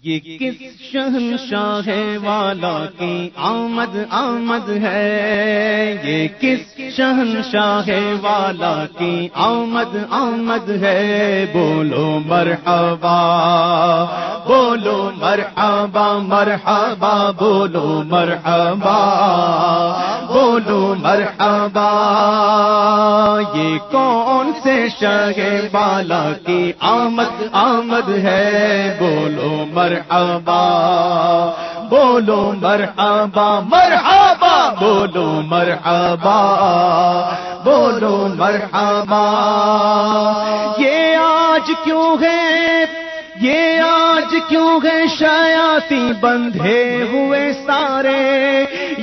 یہ کس شہنشاہ والا کی آمد آمد ہے؟ یہ کس شہنشاہ والا کی آمد آمد ہے؟ بولو مرحبا بولو مرحبا مرحبا، بولو مرحبا بولو مرحبا، یہ کون سے شہ والا کی آمد آمد ہے؟ بولو مرحبا بولو مرحبا مرحبا، بولو مرحبا بولو مرحبا، یہ آج کیوں ہے؟ یہ آج کیوں ہے شایاتی بندھے ہوئے سارے؟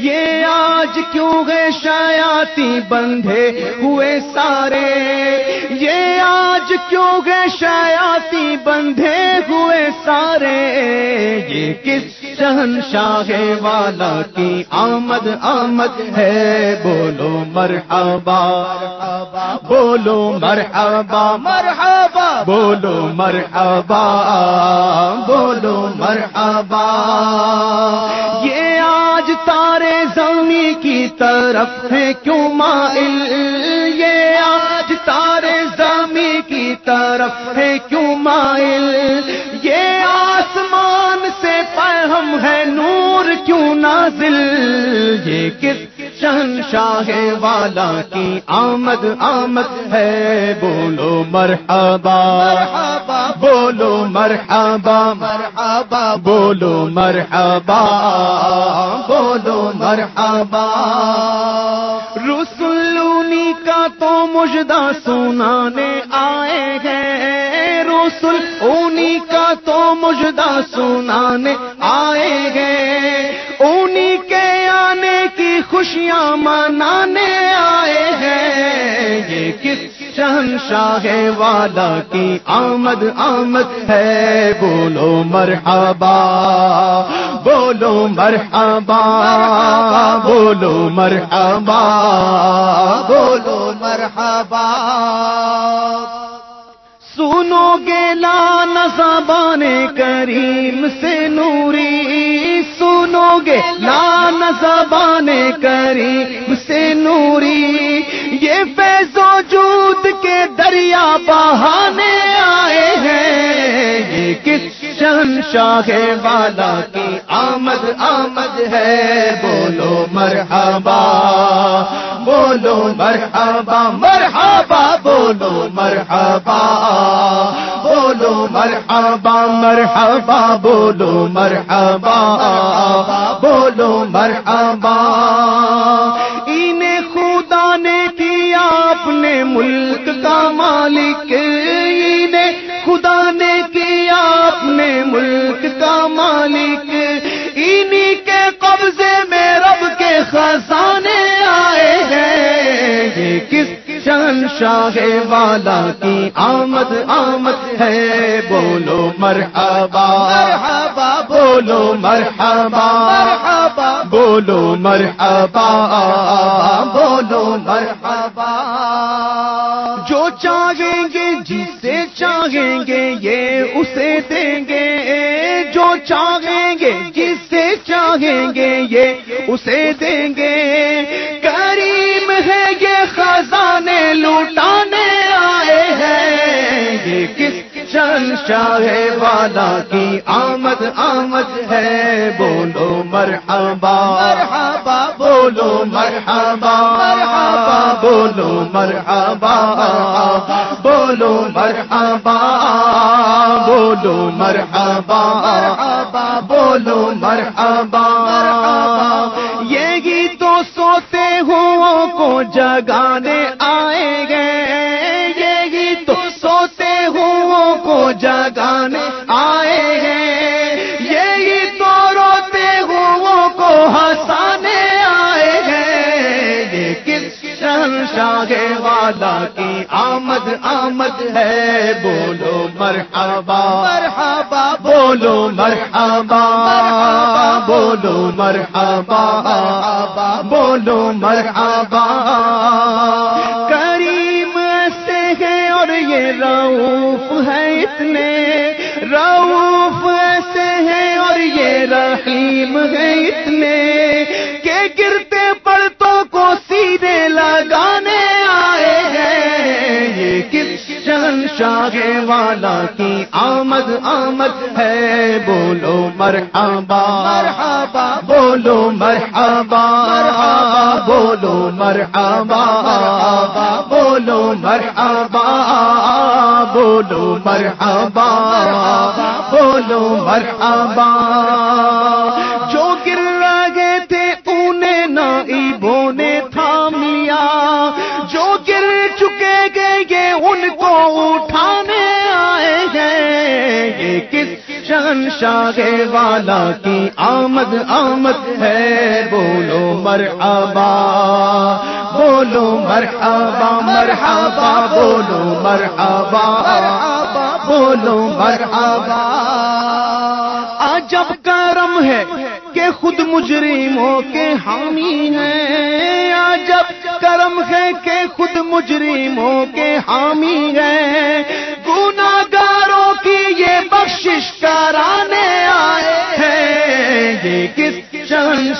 یہ آج کیوں ہے شایاتی بندھے ہوئے سارے۔ یہ آج کیوں گے شایاتی بندھے ہوئے سارے۔ یہ کس شہنشاہ والا کی آمد آمد ہے؟ بولو مرحبا۔ بولو مرحبا۔ مرحبا۔ بولو مرحبا۔ بولو مرحبا۔ یہ آج تارے زمین کی طرف ہے کیوں مائل؟ یہ آج تارے زمین کی طرف ہے کیوں مائل؟ یہ آسمان سے پہم ہے، نور کیوں نازل؟ یہ کس شہنشاہ والا کی آمد آمد ہے۔ بولو مرحبا۔ بولو مرحبا۔ مرحبا بولو مرحبا۔ بولو مرحبا۔ رسولونی کا تو مجدہ سنانے آئے گئے رسول اونی کا تو مجدہ سنانے آئے گئے اونی کی خوشیاں منانے آئے ہیں۔ یہ کس شہنشاہ والا کی آمد آمد ہے؟ بولو مرحبا بولو مرحبا بولو مرحبا بولو مرحبا۔ سنو گے لانا زبان کریم سے نوری، سنو گے لانا زبان کریم سے نوری۔ یہ فیض وجود کے دریا بہانے آئے ہیں۔ یہ کس شہنشاہ والا کی آمد آمد ہے؟ بولو مرحبا بولو مرحبا مرحبا، بولو مرحبا۔ بولو مرحبا مرحبا، بولو مرحبا بولو مرحبا۔ انہیں خدا نے کیا اپنے ملک کا مالک۔ شہنشاہ والا کی آمد آمد ہے بولو مرحبا۔ مرحبا بولو مرحبا۔ مرحبا۔ بولو مرحبا۔ بولو مرحبا۔ جو چاہیں گے جسے چاہیں گے یہ اسے دیں گے۔ جو چاہیں گے جسے چاہیں گے یہ اسے دیں گے۔ شاہ والا کی آمد آمد ہے بولو مرحبا۔ مرحبا بولو مرحبا۔ مرحبا۔ بولو مرحبا۔ بولو مرحبا۔ بولو مرحبا۔ بولو مرحبا۔ یہی تو سوتے ہوں کو جگانے جگانے آئے ہیں۔ یہی تو روتے ہوں کو ہنسانے آئے ہیں۔ یہ کس شہنشاہ والا کی آمد آمد ہے؟ بولو مرحبا۔ مرحبا۔ بولو مرحبا۔ بولو مرحبا۔ بولو مرحبا۔ رحیم ہے اتنے کہ گرتے پڑتوں کو سیدھے لگانے آئے ہیں۔ یہ کس شہن شاہ والا کی آمد آمد ہے؟ بولو مرحبا۔ مرحبا۔ بولو مرحبا۔ بولو مرحبا۔ بولو مرحبا۔ بولو مرحبا۔ بولو مرحبا۔ یہ کس شہن شاہ والا کی آمد آمد ہے، بولو مرحبا بولو مرحبا مرحبا، بولو مرحبا بولو مرحبا۔ عجب کرم ہے کہ خود مجرموں کے حامی ہیں۔ عجب کرم ہے کہ خود مجرموں کے حامی ہیں۔ بخشش کرانے آئے ہیں۔ یہ کس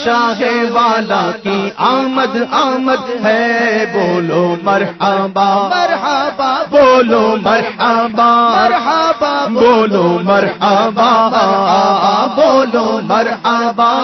شاہ والا کی آمد آمد ہے؟ بولو مرحبا۔ مرحبا۔ بولو مرحبا۔ مرحبا۔ بولو مرحبا۔ بولو مرحبا۔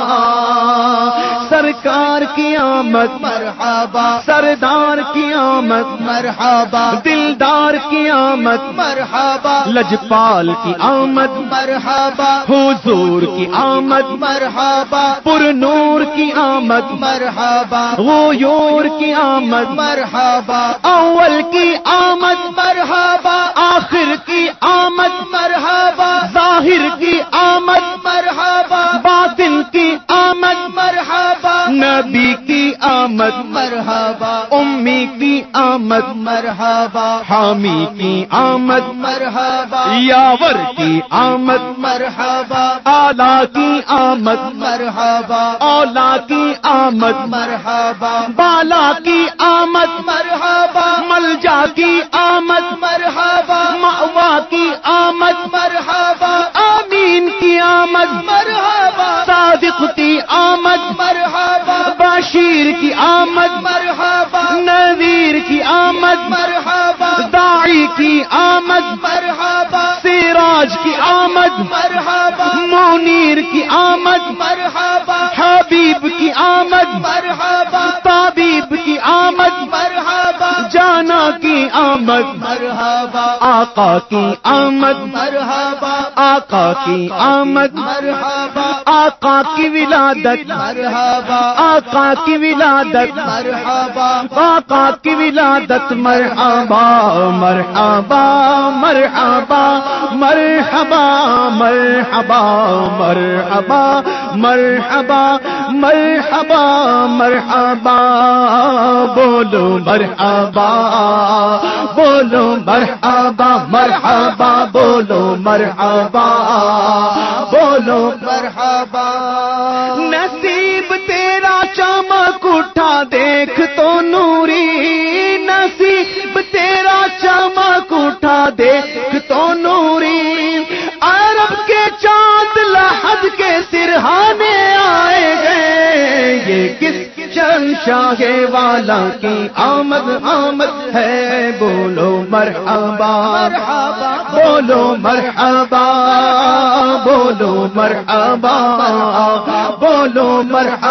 سرکار کی آمد مرحبا سردار کی آمد مرحبا دلدار کی آمد مرحبا لجپال کی آمد مرحبا حضور کی آمد مرحبا پر نور کی آمد مرحبا غیور کی آمد مرحبا اول کی آمد مرحبا آخر کی آمد مرحبا ظاہر کی آمد نبی کی آمد مرحبا امی کی آمد مرحبا حامی کی آمد مرحبا یاور کی آمد مرحبا آلہ کی آمد مرحبا اولا کی آمد مرحبا بالا کی آمد مرحبا ملجا کی آمد مرحبا آمد. مرحبا. نویر کی آمد. مرحبا. داعی کی آمد. مرحبا. سراج کی آمد. مرحبا. مونیر کی آمد. مرحبا. حبیب کی آمد. مرحبا. طبیب آمد. مرحبا. آقا کی آمد. مرحبا. آقا کی آمد. مرحبا. آقا کی ولادت. مرحبا. آقا کی ولادت. مرحبا. آقا کی ولادت. مرحبا. مرحبا. مرحبا. مرحبا. مرحبا. مرحبا. مرحبا. مرحبا مرحبا، بولو مرحبا بولو مرحبا مرحبا، بولو مرحبا بولو مرحبا۔ نصیب تیرا چمک اٹھا، دیکھ تو چن والا کی آمد آمد ہے۔ بولو مرحبا بولو مرحبا بولو مرحبا بولو مرحبا۔